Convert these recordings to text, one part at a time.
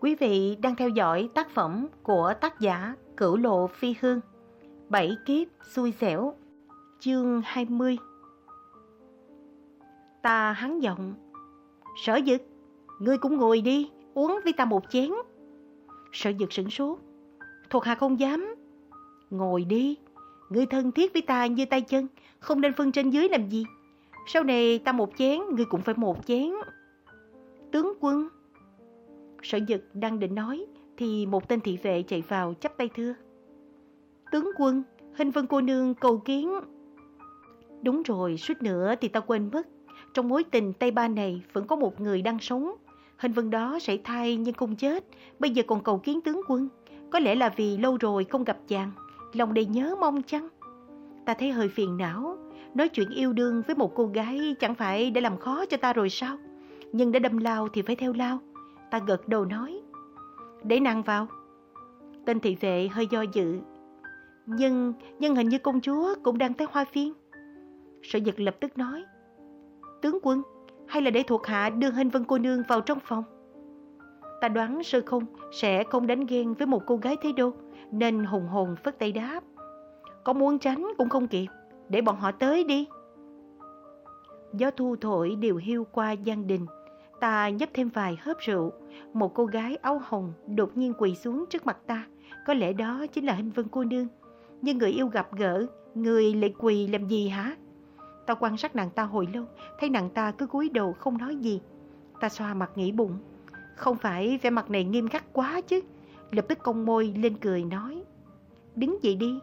Quý vị đang theo dõi tác phẩm của tác giả Cửu Lộ Phi Hương Bảy kiếp xui xẻo Chương 20 Ta hắn giọng Sở dực, ngươi cũng ngồi đi, uống với ta một chén. Sở dực sửng sốt Thuộc hạ không dám. Ngồi đi, ngươi thân thiết với ta như tay chân Không nên phân trên dưới làm gì. Sau này ta một chén, ngươi cũng phải một chén. Tướng quân Sở dực đang định nói thì một tên thị vệ chạy vào chắp tay thưa. Tướng quân, hình vân cô nương cầu kiến. Đúng rồi, suýt nữa thì ta quên mất. Trong mối tình Tây Ba này vẫn có một người đang sống. Hình vân đó sẽ thay nhưng không chết, bây giờ còn cầu kiến tướng quân. Có lẽ là vì lâu rồi không gặp chàng, lòng đầy nhớ mong chăng? Ta thấy hơi phiền não, nói chuyện yêu đương với một cô gái chẳng phải đã làm khó cho ta rồi sao? Nhưng đã đâm lao thì phải theo lao. Ta gật đầu nói. Để nàng vào. Tên thị vệ hơi do dự. Nhưng, nhưng hình như công chúa cũng đang tới hoa phiên. Sở giật lập tức nói. Tướng quân, hay là để thuộc hạ đưa hình vân cô nương vào trong phòng? Ta đoán sơ không sẽ không đánh ghen với một cô gái thế đô, nên hùng hồn phất tay đáp. Có muốn tránh cũng không kịp, để bọn họ tới đi. Gió thu thổi điều hiu qua gian đình, Ta nhấp thêm vài hớp rượu, một cô gái áo hồng đột nhiên quỳ xuống trước mặt ta. Có lẽ đó chính là hình vân cô nương. Nhưng người yêu gặp gỡ, người lại quỳ làm gì hả? Ta quan sát nàng ta hồi lâu, thấy nàng ta cứ cúi đầu không nói gì. Ta xoa mặt nghĩ bụng. Không phải vẻ mặt này nghiêm khắc quá chứ. Lập tức cong môi lên cười nói. Đứng dậy đi.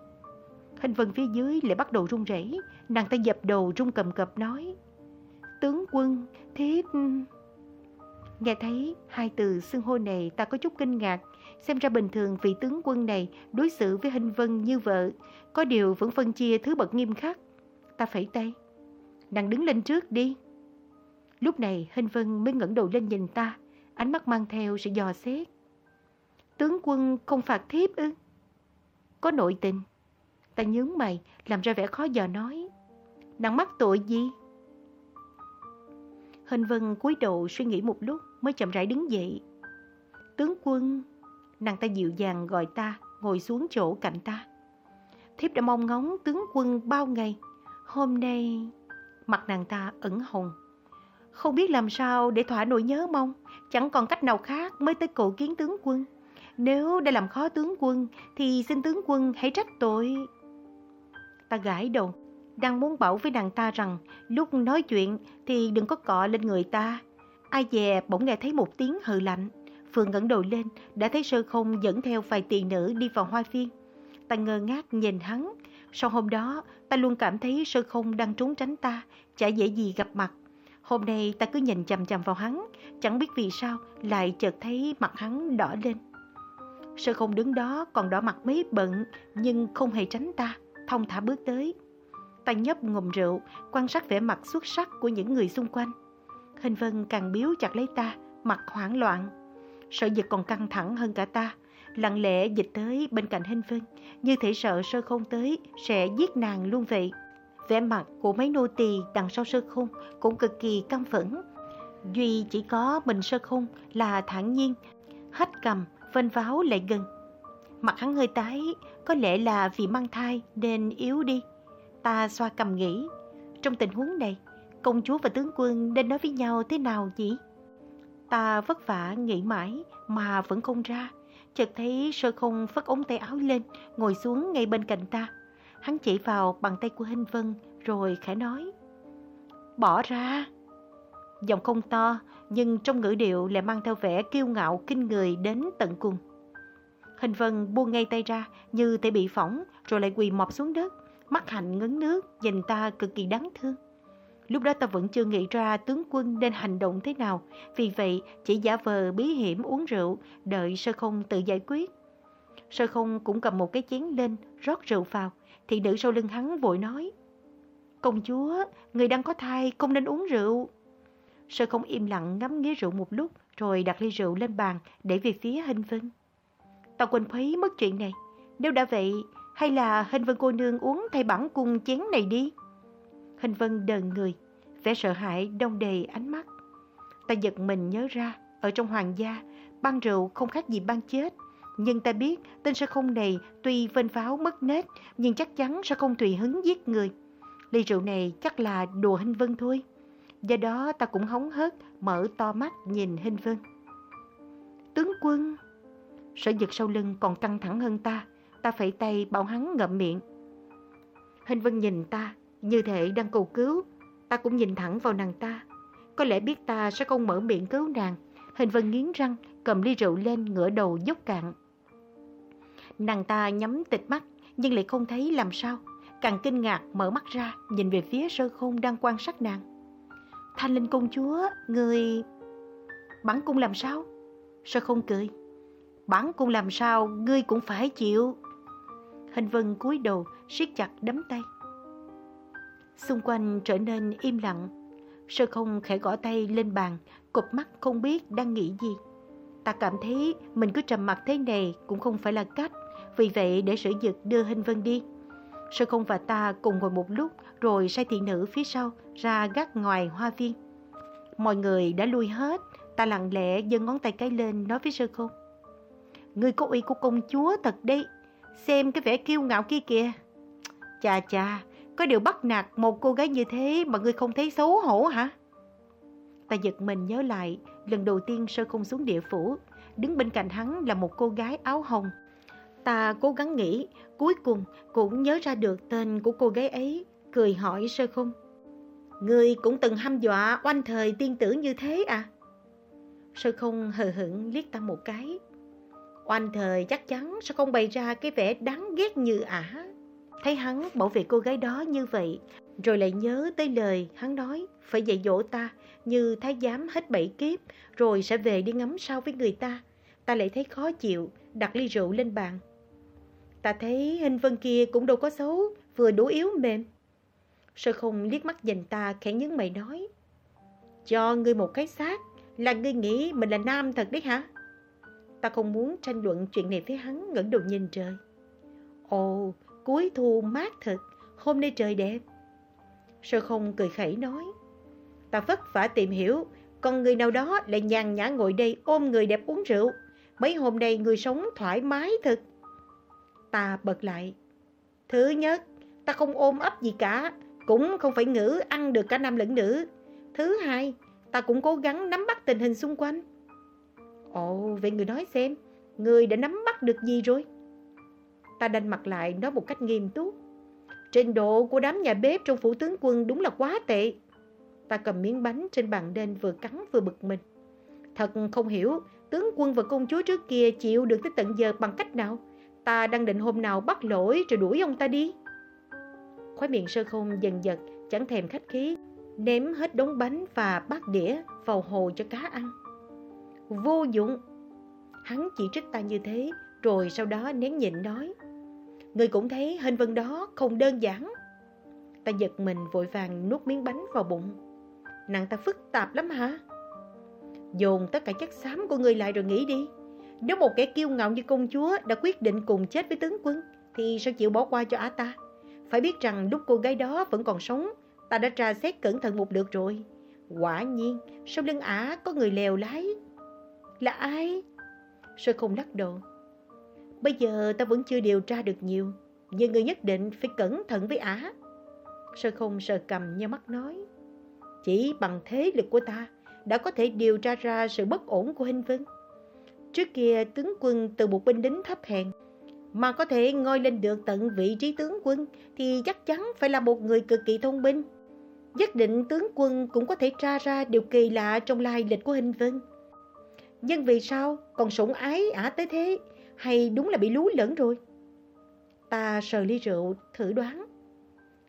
Hình vân phía dưới lại bắt đầu run rẩy, nàng ta dập đầu run cầm cập nói. Tướng quân, thiếp... Nghe thấy hai từ xưng hô này ta có chút kinh ngạc, xem ra bình thường vị tướng quân này đối xử với Hình Vân như vợ, có điều vẫn phân chia thứ bậc nghiêm khắc. Ta phẩy tay, nàng đứng lên trước đi. Lúc này Hình Vân mới ngẩng đầu lên nhìn ta, ánh mắt mang theo sự dò xét. Tướng quân không phạt thiếp ư? Có nội tình. Ta nhướng mày, làm ra vẻ khó dò nói. Nàng mắc tội gì? Hình Vân cúi đầu suy nghĩ một lúc mới chậm rãi đứng dậy. Tướng quân, nàng ta dịu dàng gọi ta ngồi xuống chỗ cạnh ta. Thiếp đã mong ngóng tướng quân bao ngày. Hôm nay, mặt nàng ta ẩn hồng. Không biết làm sao để thỏa nỗi nhớ mong, chẳng còn cách nào khác mới tới cổ kiến tướng quân. Nếu đã làm khó tướng quân, thì xin tướng quân hãy trách tội. Ta gãi đầu, đang muốn bảo với nàng ta rằng lúc nói chuyện thì đừng có cọ lên người ta. Ai dè bỗng nghe thấy một tiếng hừ lạnh. Phương ngẩng đầu lên, đã thấy sơ không dẫn theo vài tỷ nữ đi vào hoa viên. Ta ngơ ngác nhìn hắn. Sau hôm đó, ta luôn cảm thấy sơ không đang trốn tránh ta, chả dễ gì gặp mặt. Hôm nay ta cứ nhìn chằm chằm vào hắn, chẳng biết vì sao lại chợt thấy mặt hắn đỏ lên. Sơ không đứng đó còn đỏ mặt mấy bận, nhưng không hề tránh ta, thông thả bước tới. Ta nhấp ngụm rượu, quan sát vẻ mặt xuất sắc của những người xung quanh. Hình Vân càng biếu chặt lấy ta, mặt hoảng loạn. Sợ dịch còn căng thẳng hơn cả ta, lặng lẽ dịch tới bên cạnh Hình Vân, như thể sợ sơ không tới sẽ giết nàng luôn vậy. Vẻ mặt của mấy nô tỳ đằng sau sơ khung cũng cực kỳ căm phẫn. Duy chỉ có mình sơ khung là thản nhiên, hết cầm, vênh váo lại gần. Mặt hắn hơi tái, có lẽ là vì mang thai nên yếu đi. Ta xoa cầm nghĩ, trong tình huống này, công chúa và tướng quân nên nói với nhau thế nào nhỉ? Ta vất vả nghĩ mãi mà vẫn không ra. Chợt thấy sơ không phất ống tay áo lên, ngồi xuống ngay bên cạnh ta. Hắn chỉ vào bằng tay của Hinh Vân rồi khẽ nói. Bỏ ra. Giọng không to, nhưng trong ngữ điệu lại mang theo vẻ kiêu ngạo kinh người đến tận cùng. Hình Vân buông ngay tay ra như thể bị phỏng rồi lại quỳ mọp xuống đất mắt hạnh ngấn nước, nhìn ta cực kỳ đáng thương. Lúc đó ta vẫn chưa nghĩ ra tướng quân nên hành động thế nào, vì vậy chỉ giả vờ bí hiểm uống rượu, đợi sơ không tự giải quyết. Sơ không cũng cầm một cái chén lên, rót rượu vào, thì nữ sau lưng hắn vội nói. Công chúa, người đang có thai, không nên uống rượu. Sơ không im lặng ngắm nghía rượu một lúc, rồi đặt ly rượu lên bàn để về phía hình vân. Ta quên khuấy mất chuyện này. Nếu đã vậy, hay là Hình Vân cô nương uống thay bản cung chén này đi? Hình Vân đờn người, vẻ sợ hãi đông đầy ánh mắt. Ta giật mình nhớ ra, ở trong hoàng gia, ban rượu không khác gì ban chết. Nhưng ta biết tên sơ không này tuy vênh pháo mất nết nhưng chắc chắn sẽ không tùy hứng giết người. Ly rượu này chắc là đùa Hình Vân thôi. Do đó ta cũng hóng hớt mở to mắt nhìn Hình Vân. Tướng quân... Sở giật sau lưng còn căng thẳng hơn ta. Ta phẩy tay bảo hắn ngậm miệng. Hình Vân nhìn ta như thể đang cầu cứu. Ta cũng nhìn thẳng vào nàng ta. Có lẽ biết ta sẽ không mở miệng cứu nàng. Hình Vân nghiến răng, cầm ly rượu lên ngửa đầu dốc cạn. Nàng ta nhắm tịch mắt nhưng lại không thấy làm sao. Càng kinh ngạc mở mắt ra nhìn về phía sơ khôn đang quan sát nàng. Thanh linh công chúa, người... Bắn cung làm sao? Sơ không cười. Bắn cung làm sao, ngươi cũng phải chịu. Hình vân cúi đầu, siết chặt đấm tay. Xung quanh trở nên im lặng. Sơ không khẽ gõ tay lên bàn, cụp mắt không biết đang nghĩ gì. Ta cảm thấy mình cứ trầm mặt thế này cũng không phải là cách. Vì vậy để sử dực đưa Hình Vân đi. Sơ không và ta cùng ngồi một lúc rồi sai thị nữ phía sau ra gác ngoài hoa viên. Mọi người đã lui hết, ta lặng lẽ giơ ngón tay cái lên nói với sơ không. Người có uy của công chúa thật đấy, xem cái vẻ kiêu ngạo kia kìa. Chà chà, có điều bắt nạt một cô gái như thế mà ngươi không thấy xấu hổ hả? Ta giật mình nhớ lại, lần đầu tiên sơ không xuống địa phủ, đứng bên cạnh hắn là một cô gái áo hồng. Ta cố gắng nghĩ, cuối cùng cũng nhớ ra được tên của cô gái ấy, cười hỏi sơ không. Người cũng từng hăm dọa oanh thời tiên tử như thế à? Sơ không hờ hững liếc ta một cái. Oanh thời chắc chắn sẽ không bày ra cái vẻ đáng ghét như ả. Thấy hắn bảo vệ cô gái đó như vậy, rồi lại nhớ tới lời hắn nói phải dạy dỗ ta như thái giám hết bảy kiếp, rồi sẽ về đi ngắm sao với người ta. Ta lại thấy khó chịu, đặt ly rượu lên bàn. Ta thấy hình vân kia cũng đâu có xấu, vừa đủ yếu mềm. Sơ không liếc mắt nhìn ta khẽ nhấn mày nói. Cho ngươi một cái xác, là ngươi nghĩ mình là nam thật đấy hả? Ta không muốn tranh luận chuyện này với hắn ngẩng đầu nhìn trời. Ồ, cuối thu mát thật, hôm nay trời đẹp. Sơ không cười khẩy nói. Ta vất vả tìm hiểu, còn người nào đó lại nhàn nhã ngồi đây ôm người đẹp uống rượu. Mấy hôm nay người sống thoải mái thật. Ta bật lại. Thứ nhất, ta không ôm ấp gì cả, cũng không phải ngữ ăn được cả nam lẫn nữ. Thứ hai, ta cũng cố gắng nắm bắt tình hình xung quanh. Ồ, vậy người nói xem, người đã nắm bắt được gì rồi? Ta đành mặt lại nói một cách nghiêm túc. Trình độ của đám nhà bếp trong phủ tướng quân đúng là quá tệ. Ta cầm miếng bánh trên bàn đen vừa cắn vừa bực mình. Thật không hiểu, tướng quân và công chúa trước kia chịu được tới tận giờ bằng cách nào? Ta đang định hôm nào bắt lỗi rồi đuổi ông ta đi. Khói miệng sơ không dần dật, chẳng thèm khách khí, ném hết đống bánh và bát đĩa vào hồ cho cá ăn. Vô dụng! Hắn chỉ trích ta như thế, rồi sau đó nén nhịn nói. Người cũng thấy hình vân đó không đơn giản. Ta giật mình vội vàng nuốt miếng bánh vào bụng. Nàng ta phức tạp lắm hả? Dồn tất cả chất xám của người lại rồi nghĩ đi. Nếu một kẻ kiêu ngạo như công chúa đã quyết định cùng chết với tướng quân, thì sao chịu bỏ qua cho á ta? Phải biết rằng lúc cô gái đó vẫn còn sống, ta đã tra xét cẩn thận một lượt rồi. Quả nhiên, sau lưng ả có người lèo lái. Là ai? Sơ không lắc đầu. Bây giờ ta vẫn chưa điều tra được nhiều, nhưng người nhất định phải cẩn thận với ả. Sơ không sờ cầm nhau mắt nói. Chỉ bằng thế lực của ta đã có thể điều tra ra sự bất ổn của Hình Vân. Trước kia tướng quân từ một binh lính thấp hèn mà có thể ngôi lên được tận vị trí tướng quân thì chắc chắn phải là một người cực kỳ thông minh. Nhất định tướng quân cũng có thể tra ra điều kỳ lạ trong lai lịch của Hình Vân. Nhưng vì sao còn sủng ái ả tới thế hay đúng là bị lú lẫn rồi? Ta sờ ly rượu thử đoán.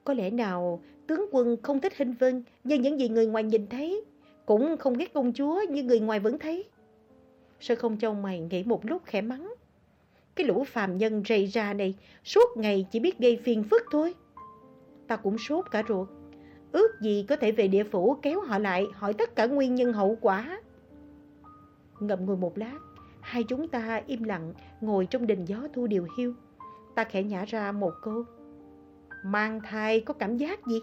Có lẽ nào tướng quân không thích Hình Vân như những gì người ngoài nhìn thấy, cũng không ghét công chúa như người ngoài vẫn thấy. Sơ không châu mày nghĩ một lúc khẽ mắng. Cái lũ phàm nhân rầy ra này suốt ngày chỉ biết gây phiền phức thôi. Ta cũng sốt cả ruột. Ước gì có thể về địa phủ kéo họ lại hỏi tất cả nguyên nhân hậu quả. Ngậm ngùi một lát, hai chúng ta im lặng ngồi trong đình gió thu điều hiu. Ta khẽ nhả ra một câu. Mang thai có cảm giác gì?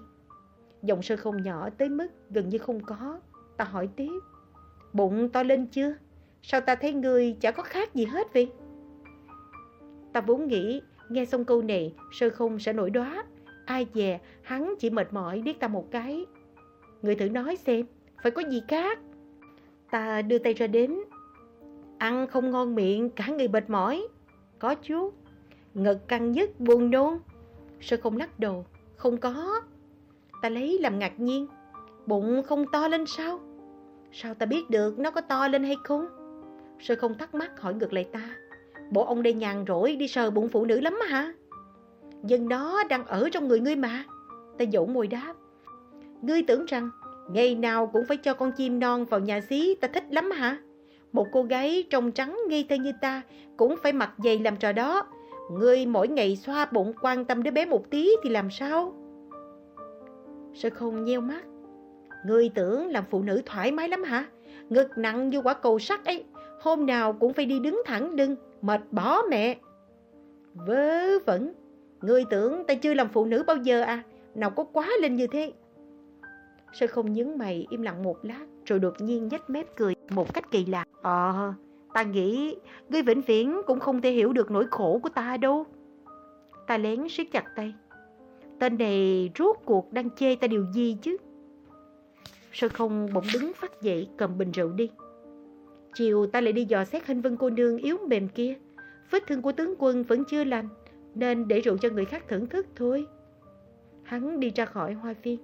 Giọng sơ không nhỏ tới mức gần như không có. Ta hỏi tiếp. Bụng to lên chưa? sao ta thấy người chả có khác gì hết vậy? Ta vốn nghĩ, nghe xong câu này, sơ không sẽ nổi đoá. Ai dè, hắn chỉ mệt mỏi biết ta một cái. Người thử nói xem, phải có gì khác? Ta đưa tay ra đến. Ăn không ngon miệng, cả người mệt mỏi. Có chú. Ngực căng nhất, buồn nôn. Sơ không lắc đồ Không có. Ta lấy làm ngạc nhiên. Bụng không to lên sao? Sao ta biết được nó có to lên hay không? Sơ không thắc mắc hỏi ngược lại ta. Bộ ông đây nhàn rỗi đi sờ bụng phụ nữ lắm hả? Dân đó đang ở trong người ngươi mà. Ta dỗ môi đáp. Ngươi tưởng rằng ngày nào cũng phải cho con chim non vào nhà xí ta thích lắm hả? Một cô gái trông trắng ngây thơ như ta cũng phải mặc giày làm trò đó. Ngươi mỗi ngày xoa bụng quan tâm đứa bé một tí thì làm sao? Sơ không nheo mắt. Ngươi tưởng làm phụ nữ thoải mái lắm hả? Ngực nặng như quả cầu sắt ấy. Hôm nào cũng phải đi đứng thẳng lưng, mệt bỏ mẹ. Vớ vẩn, ngươi tưởng ta chưa làm phụ nữ bao giờ à? Nào có quá lên như thế? Sơ không nhấn mày im lặng một lát, rồi đột nhiên nhếch mép cười một cách kỳ lạ. Ờ, ta nghĩ ngươi vĩnh viễn cũng không thể hiểu được nỗi khổ của ta đâu. Ta lén siết chặt tay. Tên này rốt cuộc đang chê ta điều gì chứ? Sơ không bỗng đứng phát dậy cầm bình rượu đi. Chiều ta lại đi dò xét hình vân cô nương yếu mềm kia. Vết thương của tướng quân vẫn chưa lành, nên để rượu cho người khác thưởng thức thôi. Hắn đi ra khỏi hoa viên.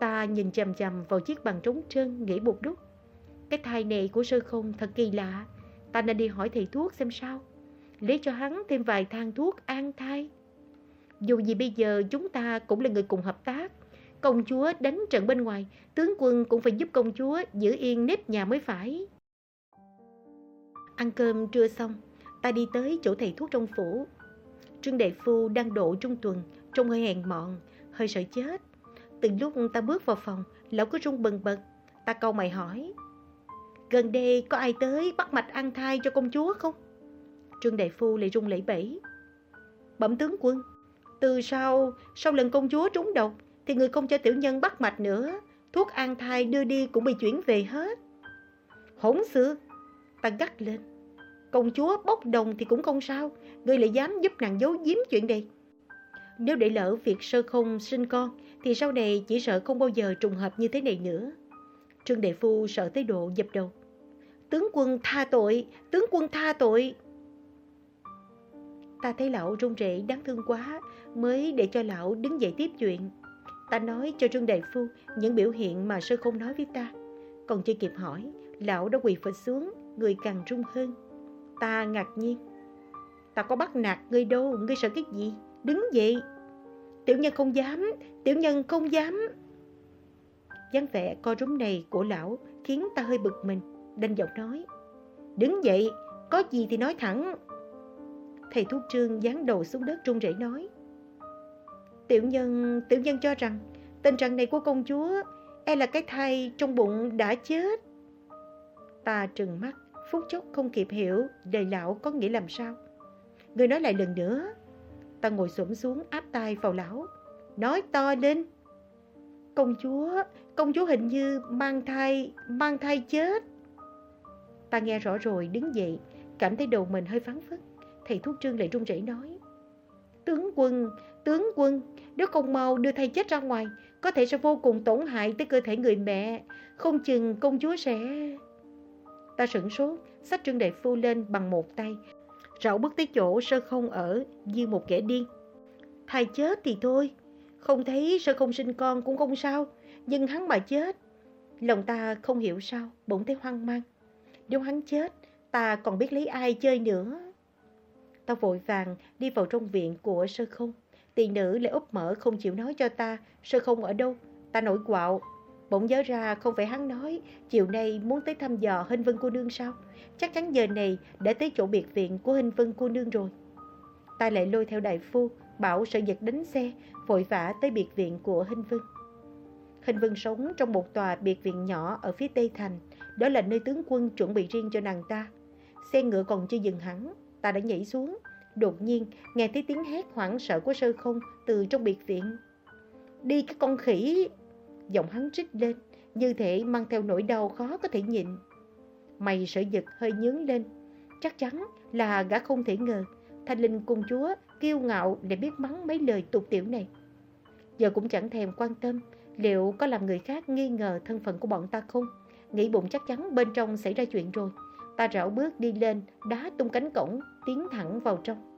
Ta nhìn chầm chầm vào chiếc bàn trống trơn, nghĩ một lúc. Cái thai này của sơ không thật kỳ lạ. Ta nên đi hỏi thầy thuốc xem sao. Lấy cho hắn thêm vài thang thuốc an thai. Dù gì bây giờ chúng ta cũng là người cùng hợp tác. Công chúa đánh trận bên ngoài, tướng quân cũng phải giúp công chúa giữ yên nếp nhà mới phải. Ăn cơm trưa xong, ta đi tới chỗ thầy thuốc trong phủ. Trương Đại Phu đang độ trung tuần, trông hơi hèn mọn, hơi sợ chết. Từ lúc ta bước vào phòng, lão cứ rung bần bật. Ta câu mày hỏi, gần đây có ai tới bắt mạch ăn thai cho công chúa không? Trương Đại Phu lại rung lẩy bẩy. Bẩm tướng quân, từ sau, sau lần công chúa trúng độc, thì người không cho tiểu nhân bắt mạch nữa. Thuốc an thai đưa đi cũng bị chuyển về hết. Hỗn xược, ta gắt lên. Công chúa bốc đồng thì cũng không sao, ngươi lại dám giúp nàng giấu giếm chuyện này. Nếu để lỡ việc sơ không sinh con, thì sau này chỉ sợ không bao giờ trùng hợp như thế này nữa. Trương đệ Phu sợ tới độ dập đầu. Tướng quân tha tội, tướng quân tha tội. Ta thấy lão run rẩy đáng thương quá, mới để cho lão đứng dậy tiếp chuyện. Ta nói cho Trương Đại Phu những biểu hiện mà sơ không nói với ta. Còn chưa kịp hỏi, lão đã quỳ phịch xuống, người càng run hơn. Ta ngạc nhiên. Ta có bắt nạt ngươi đâu, ngươi sợ cái gì? Đứng dậy. Tiểu nhân không dám, tiểu nhân không dám. dáng vẻ co rúm này của lão khiến ta hơi bực mình, đanh giọng nói. Đứng dậy, có gì thì nói thẳng. Thầy thuốc trương dán đầu xuống đất run rẩy nói. Tiểu nhân, tiểu nhân cho rằng tình trạng này của công chúa e là cái thai trong bụng đã chết. Ta trừng mắt, phút chốc không kịp hiểu đời lão có nghĩa làm sao. Người nói lại lần nữa. Ta ngồi xổm xuống áp tay vào lão, nói to lên. Công chúa, công chúa hình như mang thai, mang thai chết. Ta nghe rõ rồi đứng dậy, cảm thấy đầu mình hơi phán phất. Thầy thuốc trương lại run rẩy nói. Tướng quân, tướng quân, nếu không mau đưa thai chết ra ngoài, có thể sẽ vô cùng tổn hại tới cơ thể người mẹ. Không chừng công chúa sẽ... Ta sửng sốt, xách trương đại phu lên bằng một tay. Rảo bước tới chỗ sơ không ở như một kẻ điên. thầy chết thì thôi, không thấy sơ không sinh con cũng không sao, nhưng hắn mà chết. Lòng ta không hiểu sao, bỗng thấy hoang mang. Nếu hắn chết, ta còn biết lấy ai chơi nữa. Ta vội vàng đi vào trong viện của sơ không. Tiền nữ lại úp mở không chịu nói cho ta sơ không ở đâu. Ta nổi quạo. Bỗng nhớ ra không phải hắn nói chiều nay muốn tới thăm dò hình vân cô nương sao? Chắc chắn giờ này đã tới chỗ biệt viện của hình vân cô nương rồi. Ta lại lôi theo đại phu, bảo sợ giật đánh xe, vội vã tới biệt viện của hình vân. Hình vân sống trong một tòa biệt viện nhỏ ở phía tây thành. Đó là nơi tướng quân chuẩn bị riêng cho nàng ta. Xe ngựa còn chưa dừng hẳn, ta đã nhảy xuống. Đột nhiên, nghe thấy tiếng hét hoảng sợ của sơ không từ trong biệt viện. Đi cái con khỉ! Giọng hắn trích lên, như thể mang theo nỗi đau khó có thể nhịn. Mày sở giật hơi nhướng lên. Chắc chắn là gã không thể ngờ Thanh linh cung chúa kiêu ngạo để biết mắng mấy lời tục tiểu này. Giờ cũng chẳng thèm quan tâm liệu có làm người khác nghi ngờ thân phận của bọn ta không. Nghĩ bụng chắc chắn bên trong xảy ra chuyện rồi. Ta rảo bước đi lên, đá tung cánh cổng, tiến thẳng vào trong.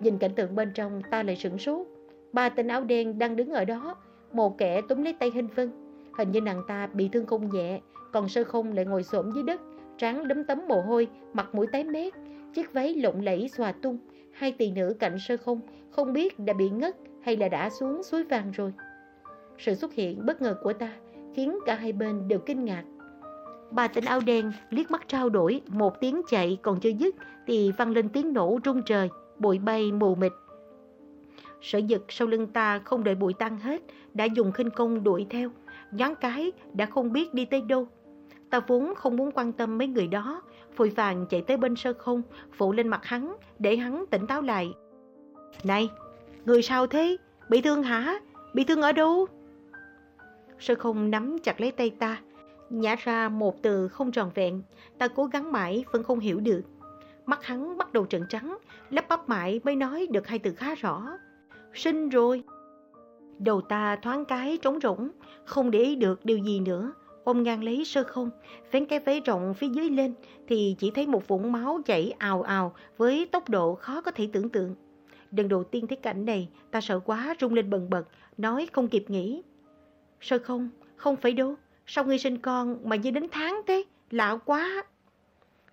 Nhìn cảnh tượng bên trong ta lại sửng sốt. Ba tên áo đen đang đứng ở đó, một kẻ túm lấy tay Hình Vân. Hình như nàng ta bị thương không nhẹ, còn sơ không lại ngồi xổm dưới đất, trán đấm tấm mồ hôi, mặt mũi tái mét, chiếc váy lộng lẫy xòa tung. Hai tỷ nữ cạnh sơ không, không biết đã bị ngất hay là đã xuống suối vàng rồi. Sự xuất hiện bất ngờ của ta khiến cả hai bên đều kinh ngạc. Bà tỉnh áo đen liếc mắt trao đổi, một tiếng chạy còn chưa dứt thì văng lên tiếng nổ rung trời, bụi bay mù mịt. Sở giật sau lưng ta không đợi bụi tan hết, đã dùng khinh công đuổi theo, nhón cái đã không biết đi tới đâu. Ta vốn không muốn quan tâm mấy người đó, vội vàng chạy tới bên sơ không, phụ lên mặt hắn, để hắn tỉnh táo lại. Này, người sao thế? Bị thương hả? Bị thương ở đâu? Sơ không nắm chặt lấy tay ta, nhả ra một từ không tròn vẹn, ta cố gắng mãi vẫn không hiểu được. Mắt hắn bắt đầu trận trắng, lắp bắp mãi mới nói được hai từ khá rõ. Sinh rồi. Đầu ta thoáng cái trống rỗng, không để ý được điều gì nữa. Ôm ngang lấy sơ không, vén cái váy rộng phía dưới lên thì chỉ thấy một vũng máu chảy ào ào với tốc độ khó có thể tưởng tượng. Lần đầu tiên thấy cảnh này, ta sợ quá rung lên bần bật, nói không kịp nghĩ. Sơ không, không phải đâu, sao ngươi sinh con mà như đến tháng thế, lạ quá.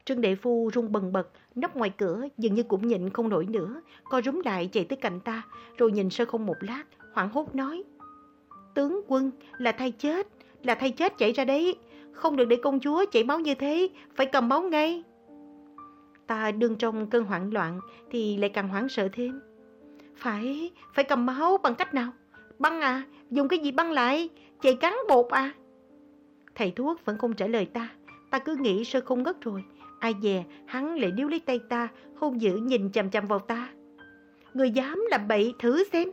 Trương Đệ Phu rung bần bật, nóc ngoài cửa, dường như cũng nhịn không nổi nữa, co rúm lại chạy tới cạnh ta, rồi nhìn sơ không một lát, hoảng hốt nói. Tướng quân, là thay chết, là thay chết chạy ra đấy, không được để công chúa chảy máu như thế, phải cầm máu ngay. Ta đương trong cơn hoảng loạn thì lại càng hoảng sợ thêm. Phải, phải cầm máu bằng cách nào? Băng à, dùng cái gì băng lại, chạy cắn bột à? Thầy thuốc vẫn không trả lời ta, ta cứ nghĩ sơ không ngất rồi. Ai dè, hắn lại níu lấy tay ta, hung dữ nhìn chằm chằm vào ta. Người dám làm bậy thử xem.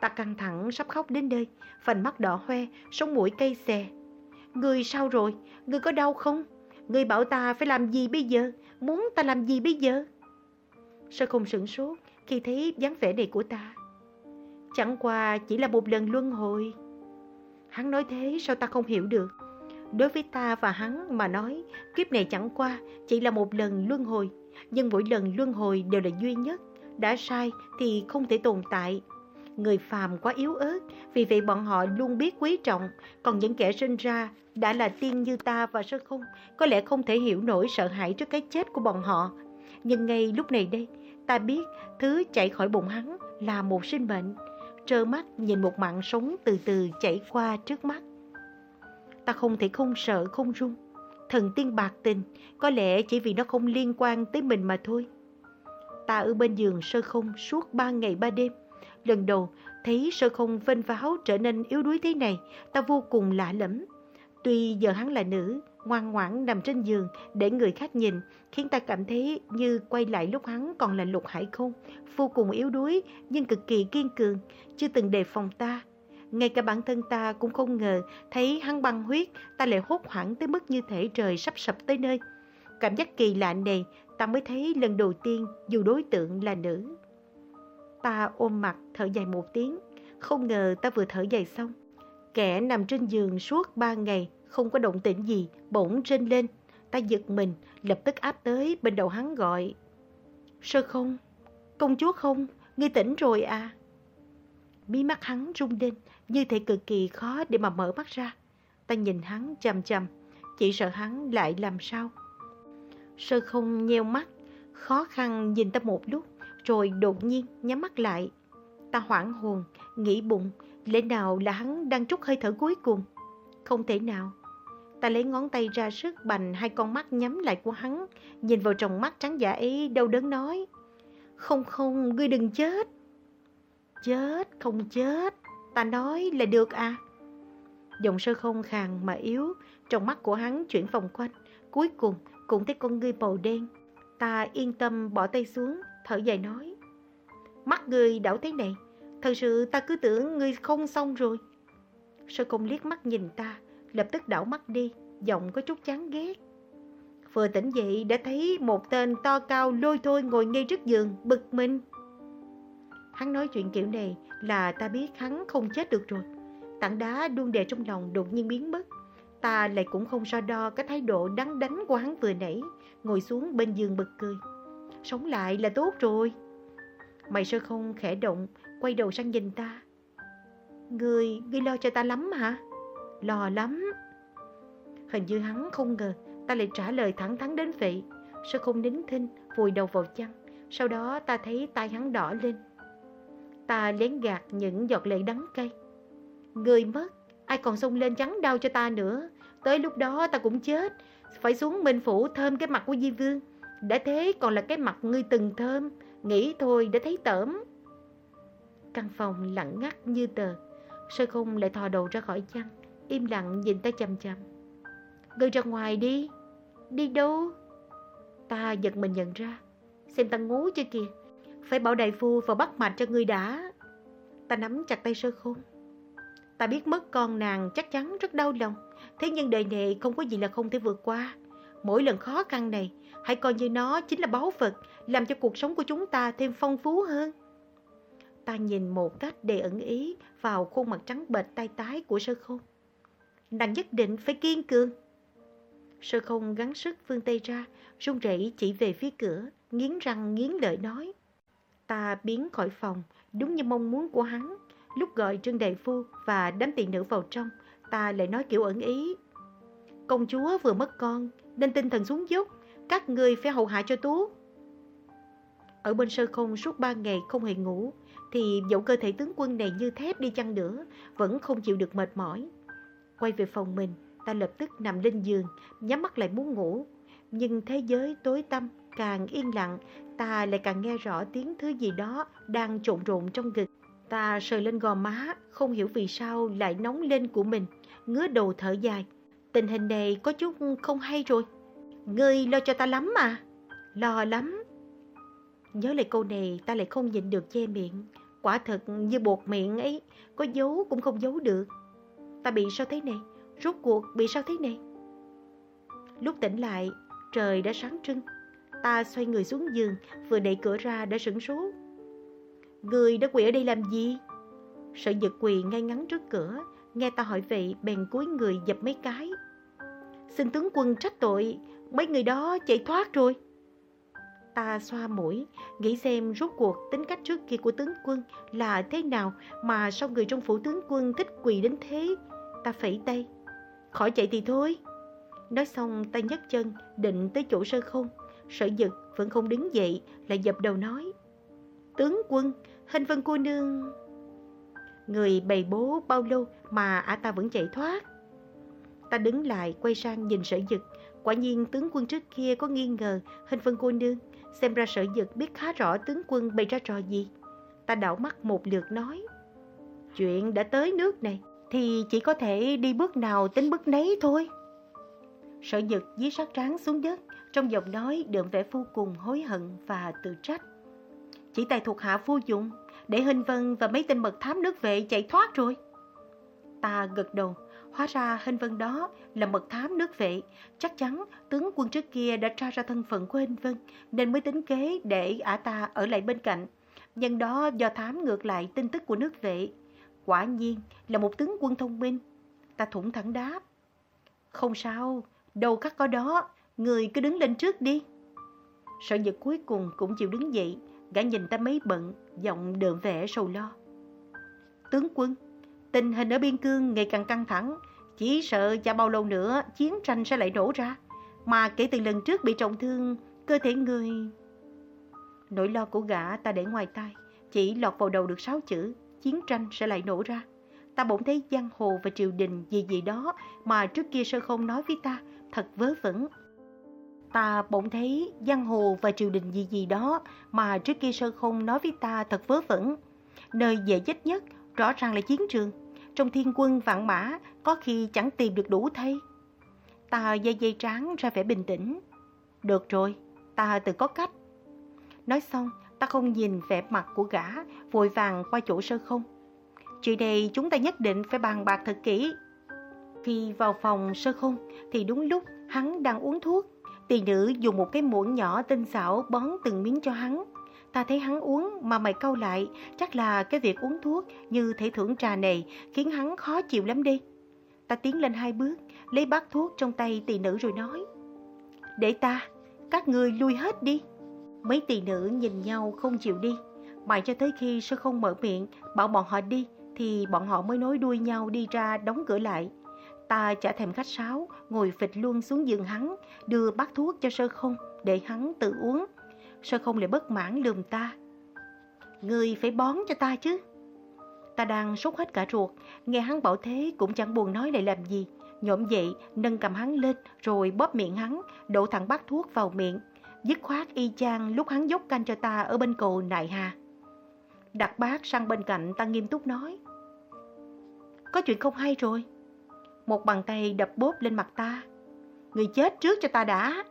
Ta căng thẳng sắp khóc đến nơi, phần mắt đỏ hoe, sống mũi cây xè. Người sao rồi? Người có đau không? Người bảo ta phải làm gì bây giờ? Muốn ta làm gì bây giờ? Sao không sửng sốt khi thấy dáng vẻ này của ta? Chẳng qua chỉ là một lần luân hồi. Hắn nói thế sao ta không hiểu được? Đối với ta và hắn mà nói, kiếp này chẳng qua chỉ là một lần luân hồi, nhưng mỗi lần luân hồi đều là duy nhất. Đã sai thì không thể tồn tại. Người phàm quá yếu ớt, vì vậy bọn họ luôn biết quý trọng, còn những kẻ sinh ra đã là tiên như ta và sơ không, có lẽ không thể hiểu nổi sợ hãi trước cái chết của bọn họ. Nhưng ngay lúc này đây, ta biết thứ chạy khỏi bụng hắn là một sinh mệnh. Trơ mắt nhìn một mạng sống từ từ chảy qua trước mắt ta không thể không sợ không run. Thần tiên bạc tình, có lẽ chỉ vì nó không liên quan tới mình mà thôi. Ta ở bên giường sơ không suốt ba ngày ba đêm. Lần đầu thấy sơ không vênh váo trở nên yếu đuối thế này, ta vô cùng lạ lẫm. Tuy giờ hắn là nữ, ngoan ngoãn nằm trên giường để người khác nhìn, khiến ta cảm thấy như quay lại lúc hắn còn là lục hải không, vô cùng yếu đuối nhưng cực kỳ kiên cường, chưa từng đề phòng ta, ngay cả bản thân ta cũng không ngờ thấy hắn băng huyết, ta lại hốt hoảng tới mức như thể trời sắp sập tới nơi. Cảm giác kỳ lạ này ta mới thấy lần đầu tiên dù đối tượng là nữ. Ta ôm mặt thở dài một tiếng, không ngờ ta vừa thở dài xong. Kẻ nằm trên giường suốt ba ngày, không có động tĩnh gì, bỗng rên lên. Ta giật mình, lập tức áp tới bên đầu hắn gọi. Sơ không? Công chúa không? Ngươi tỉnh rồi à? Mí mắt hắn rung lên, như thể cực kỳ khó để mà mở mắt ra. Ta nhìn hắn chầm chầm, chỉ sợ hắn lại làm sao. Sơ không nheo mắt, khó khăn nhìn ta một lúc, rồi đột nhiên nhắm mắt lại. Ta hoảng hồn, nghĩ bụng, lẽ nào là hắn đang trút hơi thở cuối cùng? Không thể nào. Ta lấy ngón tay ra sức bành hai con mắt nhắm lại của hắn, nhìn vào trong mắt trắng giả ấy đau đớn nói. Không không, ngươi đừng chết. Chết, không chết, ta nói là được à. Giọng sơ không khàn mà yếu, trong mắt của hắn chuyển vòng quanh, cuối cùng cũng thấy con ngươi màu đen. Ta yên tâm bỏ tay xuống, thở dài nói. Mắt ngươi đảo thế này, thật sự ta cứ tưởng ngươi không xong rồi. Sơ công liếc mắt nhìn ta, lập tức đảo mắt đi, giọng có chút chán ghét. Vừa tỉnh dậy đã thấy một tên to cao lôi thôi ngồi ngay trước giường, bực mình. Hắn nói chuyện kiểu này là ta biết hắn không chết được rồi. Tảng đá đuông đè trong lòng đột nhiên biến mất. Ta lại cũng không so đo cái thái độ đắng đánh của hắn vừa nãy, ngồi xuống bên giường bật cười. Sống lại là tốt rồi. Mày sơ không khẽ động, quay đầu sang nhìn ta. Người, ngươi lo cho ta lắm hả? Lo lắm. Hình như hắn không ngờ ta lại trả lời thẳng thắn đến vậy. Sơ không nín thinh, vùi đầu vào chăn. Sau đó ta thấy tay hắn đỏ lên. Ta lén gạt những giọt lệ đắng cay. Người mất, ai còn xông lên trắng đau cho ta nữa. Tới lúc đó ta cũng chết, phải xuống Minh Phủ thơm cái mặt của Di Vương. Đã thế còn là cái mặt ngươi từng thơm, nghĩ thôi đã thấy tởm. Căn phòng lặng ngắt như tờ, sơ không lại thò đầu ra khỏi chăn, im lặng nhìn ta chăm chăm. Ngươi ra ngoài đi, đi đâu? Ta giật mình nhận ra, xem ta ngố chưa kìa, phải bảo đại phu vào bắt mạch cho ngươi đã. Ta nắm chặt tay sơ khôn. Ta biết mất con nàng chắc chắn rất đau lòng, thế nhưng đời này không có gì là không thể vượt qua. Mỗi lần khó khăn này, hãy coi như nó chính là báu vật, làm cho cuộc sống của chúng ta thêm phong phú hơn. Ta nhìn một cách đầy ẩn ý vào khuôn mặt trắng bệch tay tái của sơ khôn. Nàng nhất định phải kiên cường. Sơ không gắng sức vươn tay ra, run rẩy chỉ về phía cửa, nghiến răng nghiến lợi nói. Ta biến khỏi phòng, đúng như mong muốn của hắn. Lúc gọi Trương Đại Phu và đám tiện nữ vào trong, ta lại nói kiểu ẩn ý. Công chúa vừa mất con, nên tinh thần xuống dốc, các người phải hầu hạ cho tú. Ở bên sơ không suốt ba ngày không hề ngủ, thì dẫu cơ thể tướng quân này như thép đi chăng nữa, vẫn không chịu được mệt mỏi. Quay về phòng mình, ta lập tức nằm lên giường, nhắm mắt lại muốn ngủ. Nhưng thế giới tối tăm, càng yên lặng, ta lại càng nghe rõ tiếng thứ gì đó đang trộn rộn trong ngực. Ta sờ lên gò má, không hiểu vì sao lại nóng lên của mình, ngứa đầu thở dài. Tình hình này có chút không hay rồi. Ngươi lo cho ta lắm mà. Lo lắm. Nhớ lại câu này ta lại không nhịn được che miệng. Quả thật như bột miệng ấy, có giấu cũng không giấu được. Ta bị sao thế này? Rốt cuộc bị sao thế này? Lúc tỉnh lại, trời đã sáng trưng. Ta xoay người xuống giường, vừa đẩy cửa ra đã sửng sốt. Người đã quỳ ở đây làm gì? Sợ giật quỳ ngay ngắn trước cửa, nghe ta hỏi vậy bèn cúi người dập mấy cái. Xin tướng quân trách tội, mấy người đó chạy thoát rồi. Ta xoa mũi, nghĩ xem rốt cuộc tính cách trước kia của tướng quân là thế nào mà sao người trong phủ tướng quân thích quỳ đến thế. Ta phẩy tay, khỏi chạy thì thôi. Nói xong ta nhấc chân định tới chỗ sơ không. Sở dực vẫn không đứng dậy, lại dập đầu nói. Tướng quân, hình vân cô nương... Người bày bố bao lâu mà ả ta vẫn chạy thoát. Ta đứng lại quay sang nhìn sở dực. Quả nhiên tướng quân trước kia có nghi ngờ hình vân cô nương. Xem ra sở dực biết khá rõ tướng quân bày ra trò gì. Ta đảo mắt một lượt nói. Chuyện đã tới nước này thì chỉ có thể đi bước nào tính bước nấy thôi. Sở dực dí sát trán xuống đất, trong giọng nói đượm vẻ vô cùng hối hận và tự trách. Chỉ tài thuộc hạ vô dụng, để Hình Vân và mấy tên mật thám nước vệ chạy thoát rồi. Ta gật đầu, hóa ra Hình Vân đó là mật thám nước vệ. Chắc chắn tướng quân trước kia đã tra ra thân phận của Hình Vân, nên mới tính kế để ả ta ở lại bên cạnh. Nhân đó do thám ngược lại tin tức của nước vệ. Quả nhiên là một tướng quân thông minh. Ta thủng thẳng đáp. Không sao, đâu cắt có đó, người cứ đứng lên trước đi. Sợ giật cuối cùng cũng chịu đứng dậy, gã nhìn ta mấy bận, giọng đượm vẻ sầu lo. Tướng quân, tình hình ở biên cương ngày càng căng thẳng, chỉ sợ chả bao lâu nữa chiến tranh sẽ lại nổ ra. Mà kể từ lần trước bị trọng thương, cơ thể người... Nỗi lo của gã ta để ngoài tai, chỉ lọt vào đầu được sáu chữ, chiến tranh sẽ lại nổ ra. Ta bỗng thấy giang hồ và triều đình gì gì đó mà trước kia sơ không nói với ta, thật vớ vẩn. Ta bỗng thấy giang hồ và triều đình gì gì đó mà trước kia sơ không nói với ta thật vớ vẩn. Nơi dễ chết nhất rõ ràng là chiến trường. Trong thiên quân vạn mã có khi chẳng tìm được đủ thay. Ta dây dây tráng ra vẻ bình tĩnh. Được rồi, ta tự có cách. Nói xong, ta không nhìn vẻ mặt của gã, vội vàng qua chỗ sơ không. Chuyện này chúng ta nhất định phải bàn bạc thật kỹ. Khi vào phòng sơ không thì đúng lúc hắn đang uống thuốc. Tỳ nữ dùng một cái muỗng nhỏ tinh xảo bón từng miếng cho hắn. Ta thấy hắn uống mà mày câu lại, chắc là cái việc uống thuốc như thể thưởng trà này khiến hắn khó chịu lắm đi. Ta tiến lên hai bước, lấy bát thuốc trong tay tỳ nữ rồi nói. Để ta, các người lui hết đi. Mấy tỳ nữ nhìn nhau không chịu đi. Mãi cho tới khi sơ không mở miệng, bảo bọn họ đi, thì bọn họ mới nối đuôi nhau đi ra đóng cửa lại. Ta trả thèm khách sáo, ngồi phịch luôn xuống giường hắn, đưa bát thuốc cho sơ không để hắn tự uống. Sơ không lại bất mãn lườm ta. Người phải bón cho ta chứ. Ta đang sốt hết cả ruột, nghe hắn bảo thế cũng chẳng buồn nói lại làm gì. Nhổm dậy, nâng cầm hắn lên, rồi bóp miệng hắn, đổ thẳng bát thuốc vào miệng. Dứt khoát y chang lúc hắn dốc canh cho ta ở bên cầu nại hà. Đặt bát sang bên cạnh ta nghiêm túc nói. Có chuyện không hay rồi. Một bàn tay đập bóp lên mặt ta. Người chết trước cho ta đã.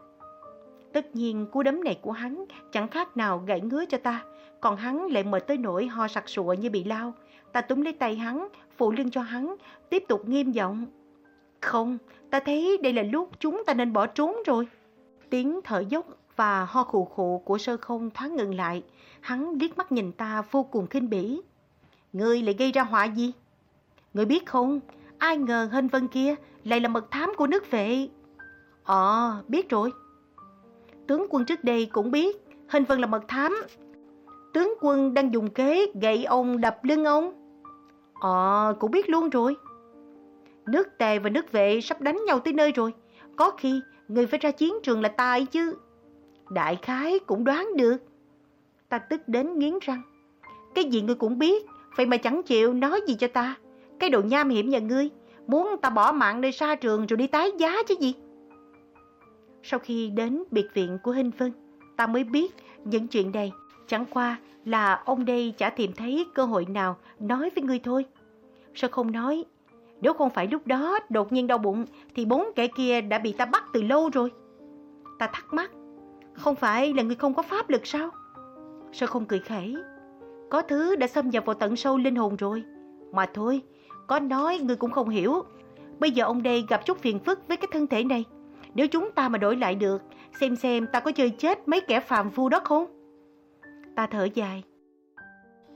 Tất nhiên cú đấm này của hắn chẳng khác nào gãy ngứa cho ta. Còn hắn lại mệt tới nỗi ho sặc sụa như bị lao. Ta túm lấy tay hắn, phụ lưng cho hắn, tiếp tục nghiêm giọng. Không, ta thấy đây là lúc chúng ta nên bỏ trốn rồi. Tiếng thở dốc và ho khụ khụ của sơ không thoáng ngừng lại. Hắn liếc mắt nhìn ta vô cùng khinh bỉ. Ngươi lại gây ra họa gì? Ngươi biết không, ai ngờ Hân vân kia lại là mật thám của nước vệ. Ờ, biết rồi. Tướng quân trước đây cũng biết Hân Vân là mật thám. Tướng quân đang dùng kế gậy ông đập lưng ông. Ờ, cũng biết luôn rồi. Nước tề và nước vệ sắp đánh nhau tới nơi rồi. Có khi người phải ra chiến trường là tài chứ. Đại khái cũng đoán được. Ta tức đến nghiến răng. Cái gì ngươi cũng biết, vậy mà chẳng chịu nói gì cho ta. Cái đồ nham hiểm nhà ngươi, muốn ta bỏ mạng nơi xa trường rồi đi tái giá chứ gì. Sau khi đến biệt viện của Hinh Vân, ta mới biết những chuyện này chẳng qua là ông đây chả tìm thấy cơ hội nào nói với ngươi thôi. Sao không nói? Nếu không phải lúc đó đột nhiên đau bụng thì bốn kẻ kia đã bị ta bắt từ lâu rồi. Ta thắc mắc, không phải là ngươi không có pháp lực sao? Sao không cười khẩy? Có thứ đã xâm nhập vào tận sâu linh hồn rồi. Mà thôi, có nói ngươi cũng không hiểu. Bây giờ ông đây gặp chút phiền phức với cái thân thể này. Nếu chúng ta mà đổi lại được, xem xem ta có chơi chết mấy kẻ phàm phu đó không? Ta thở dài.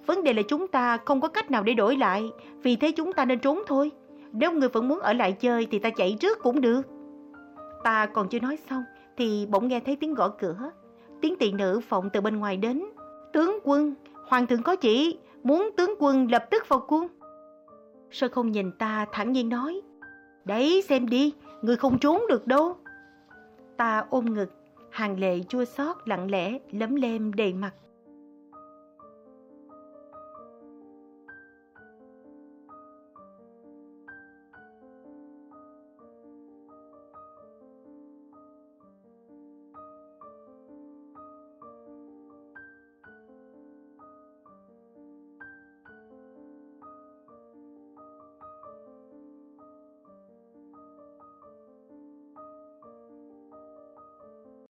Vấn đề là chúng ta không có cách nào để đổi lại, vì thế chúng ta nên trốn thôi. Nếu người vẫn muốn ở lại chơi thì ta chạy trước cũng được. Ta còn chưa nói xong thì bỗng nghe thấy tiếng gõ cửa. Tiếng tỳ nữ phọng từ bên ngoài đến. Tướng quân, hoàng thượng có chỉ, muốn tướng quân lập tức vào cung. Sơ không nhìn ta thẳng nhiên nói. Đấy xem đi, người không trốn được đâu. Ta ôm ngực, hàng lệ chua xót lặng lẽ lấm lem đầy mặt.